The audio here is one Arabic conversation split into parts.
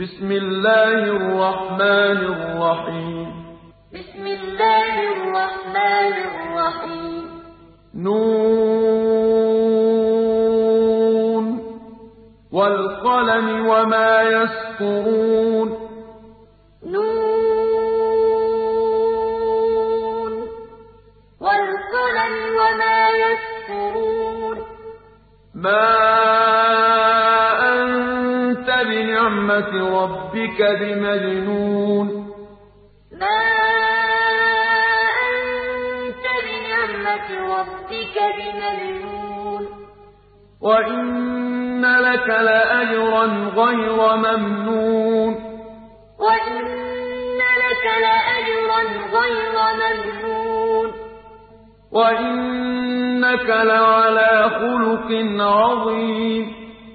بسم الله الرحمن الرحيم. بسم الله الرحمن الرحيم. نون. والقلم وما يسطرون. نون. والقلم وما يسطرون. ما بنعمة ربك بمجنون. ما أنت بنعمة ربك بمجنون. وإن لك لأجرا غير ممنون. وإن لك لأجرا غير ممنون. وإنك لعلى خلق عظيم.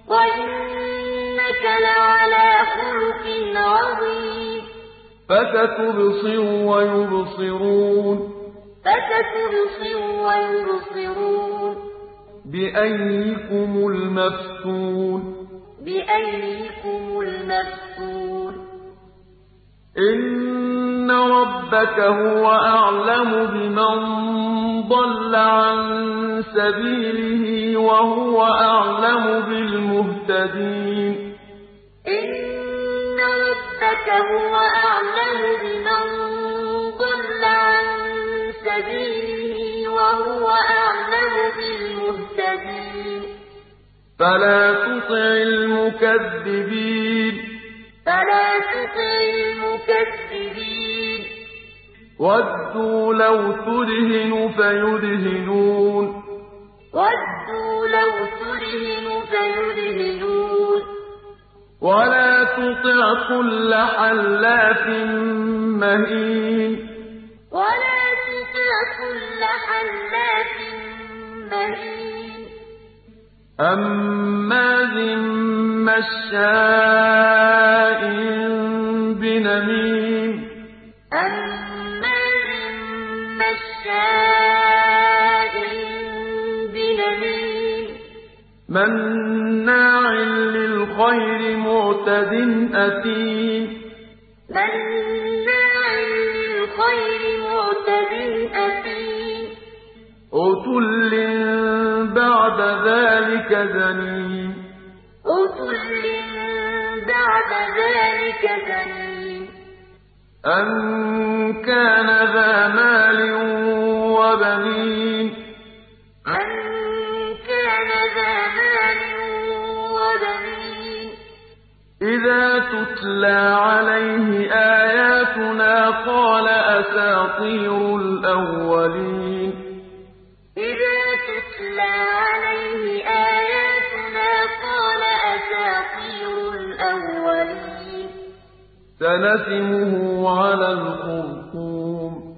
وإنك لعلى خلق عظيم. فستبصر ويبصرون. فستبصر ويبصرون. بأيكم المفتون. بأيكم المفتون. إن ربك هو أعلم بمن ضل عن سبيله وهو أعلم بالمهتدين. إن ربك هو أعلم بمن ضل عن سبيله وهو أعلم بالمهتدين. فلا تطع المكذبين. فلا تطع المكذبين. ودوا لو تدهن فيدهنون. ودوا لو تدهن فيدهنون. ولا تطع كل حلاف مهين. ولا تطع كل حلاف مهين. هماز مشاء بنميم. هماز مشاء بنميم. مناع للخير معتد أثيم. مناع للخير معتد أثيم. عتل بعد ذلك زنيم. عتل بعد ذلك زنيم. أن إذا تتلى عليه آياتنا قال أساطير الأولين. إذا تتلى عليه آياتنا قال أساطير الأولين. سنسمه على الخرطوم.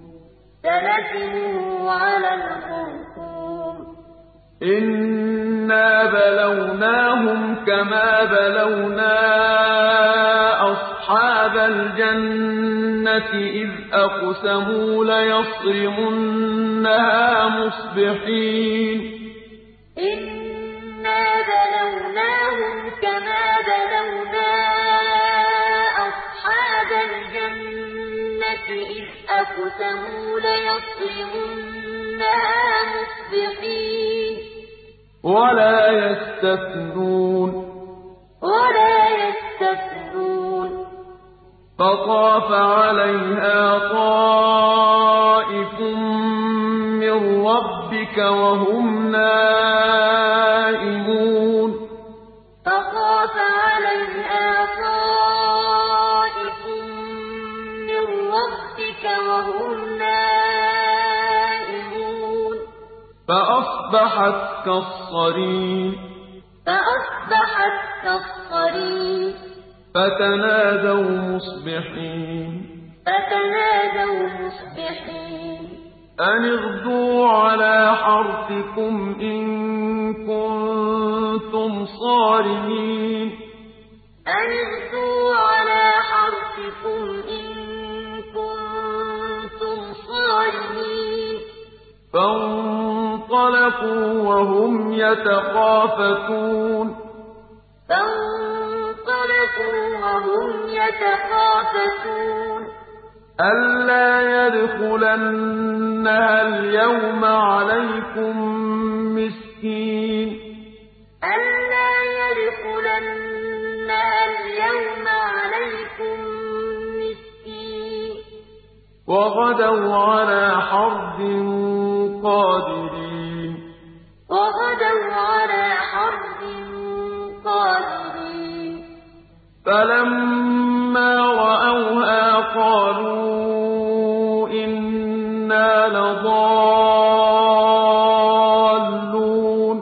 سنسمه على الخرطوم. إنا بلوناهم كما بلونا أصحاب الجنة إذ أقسموا ليصرمنها مصبحين إنا بلوناهم كما بلونا أصحاب الجنة إذ أقسموا ليصرمنها مصبحين ولا يستثنون. ولا يستثنون. فطاف عليها طائف من ربك وهم فأصبحت كالصريم. فأصبحت كالصريم. فتنادوا مصبحين. فتنادوا مصبحين. أن اغدوا على حرثكم إن كنتم صارمين. أن اغدوا على حرثكم إن كنتم صارمين. فانطلقوا وهم يتخافتون. فانطلقوا وهم يتخافتون. ألا يدخلنها اليوم عليكم مسكين. ألا يدخلنها اليوم عليكم مسكين. وغدوا على حرد قادرين. فلما رأوها قالوا إنا لضالون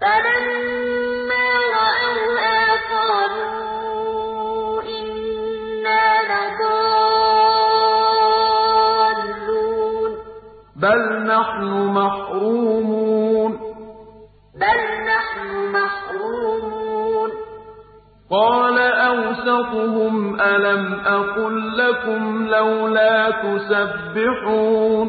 فلما رأوها قالوا إنا لضالون بل نحن محرومون أوسطهم ألم أقل لكم لولا تسبحون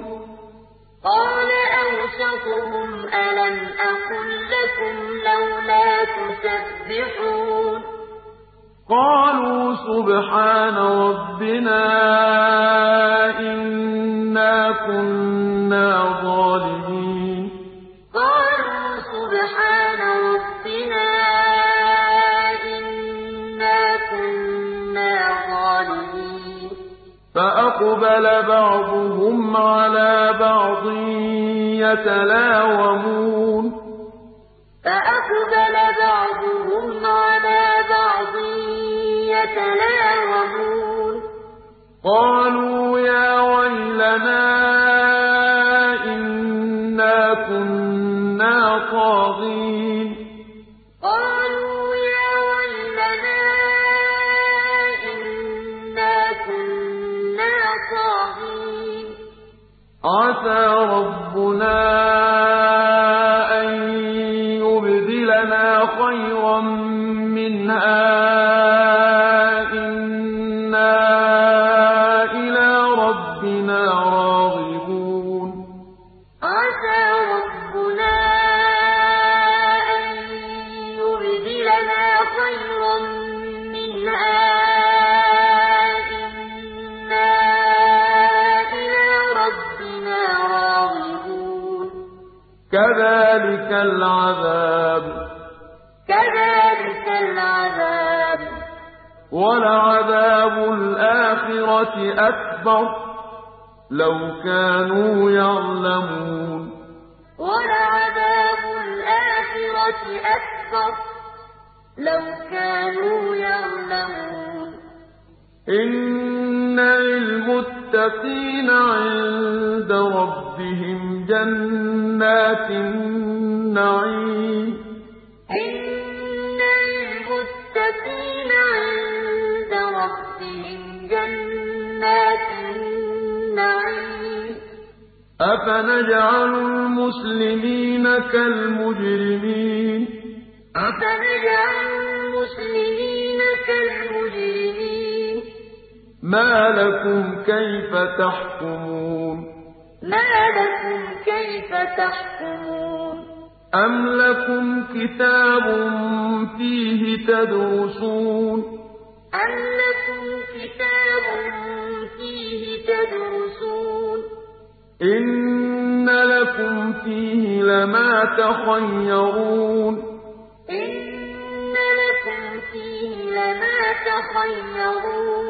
قال أوسطهم ألم أقل لكم لولا تسبحون قالوا سبحان ربنا إنا كنا ظالمين فأقبل بعضهم على بعض يتلاومون. فأقبل بعضهم على بعض يتلاومون. قالوا يا ويلنا إنا كنا طاغين. عسى ربنا كذلك العذاب. كذلك العذاب. ولعذاب الآخرة أكبر لو كانوا يعلمون. ولعذاب الآخرة أكبر لو كانوا يعلمون. إن للمتقين عند ربهم جنات النعيم. إن للمتقين عند ربهم جنات النعيم. أفنجعل المسلمين كالمجرمين. أفنجعل المسلمين كالمجرمين. ما لكم كيف تحكمون؟ ما لكم كيف تحكمون؟ أم لكم كتاب فيه تدرسون أم لكم كتاب فيه تدرسون إن لكم فيه لما تخيرون إن لكم فيه لما تخيرون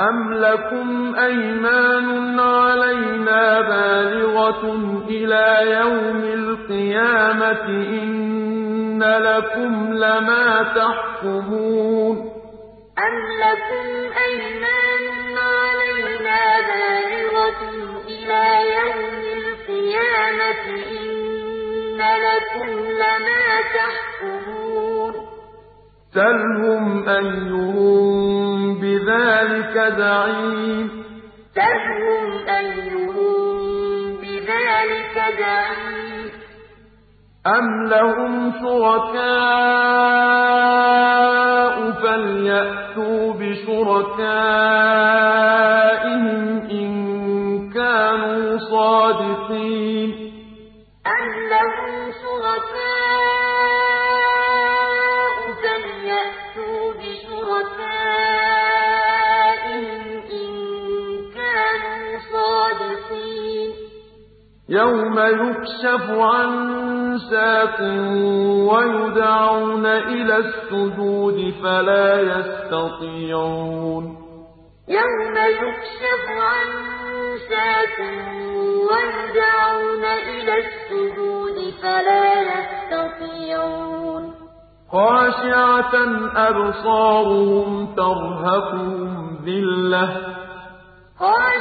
أم لكم أيمان علينا بالغة إلى يوم القيامة إن لكم لما تحكمون أم لكم أيمان علينا بالغة إلى يوم القيامة إن لكم لما تحكمون سلهم أيهم بذلك زعيم. سلهم أيهم بذلك زعيم. أم لهم شركاء فليأتوا بشركائهم يَوْمَ يُكْشَفُ عَن سَاقٍ وَيُدْعَوْنَ إِلَى السُّجُودِ فَلَا يَسْتَطِيعُونَ. يَوْمَ يُكْشَفُ عَن سَاقٍ وَيُدْعَوْنَ إِلَى السُّجُودِ فَلَا يَسْتَطِيعُونَ. خَاشِعَةً أَبْصَارُهُمْ تَرْهَقُهُمْ ذِلَّةٌ. خاشعة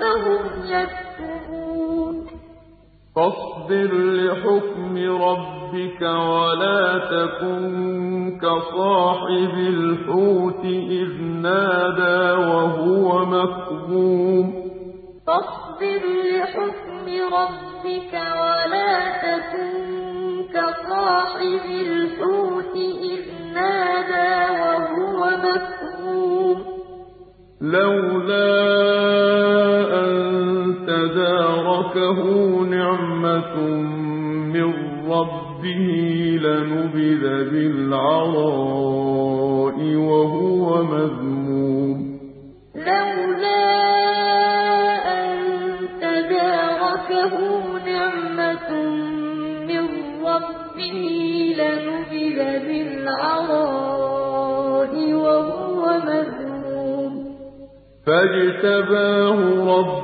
فهم يكتبون. فاصبر لحكم ربك ولا تكن كصاحب الحوت إذ نادى وهو مكظوم. فاصبر لحكم ربك ولا تكن كصاحب الحوت إذ نادى وهو مكظوم. لولا تداركه نعمة من ربه لنبذ بالعراء وهو مذموم لولا أن تداركه نعمة من ربه لنبذ بالعراء وهو مذموم فاجتباه ربه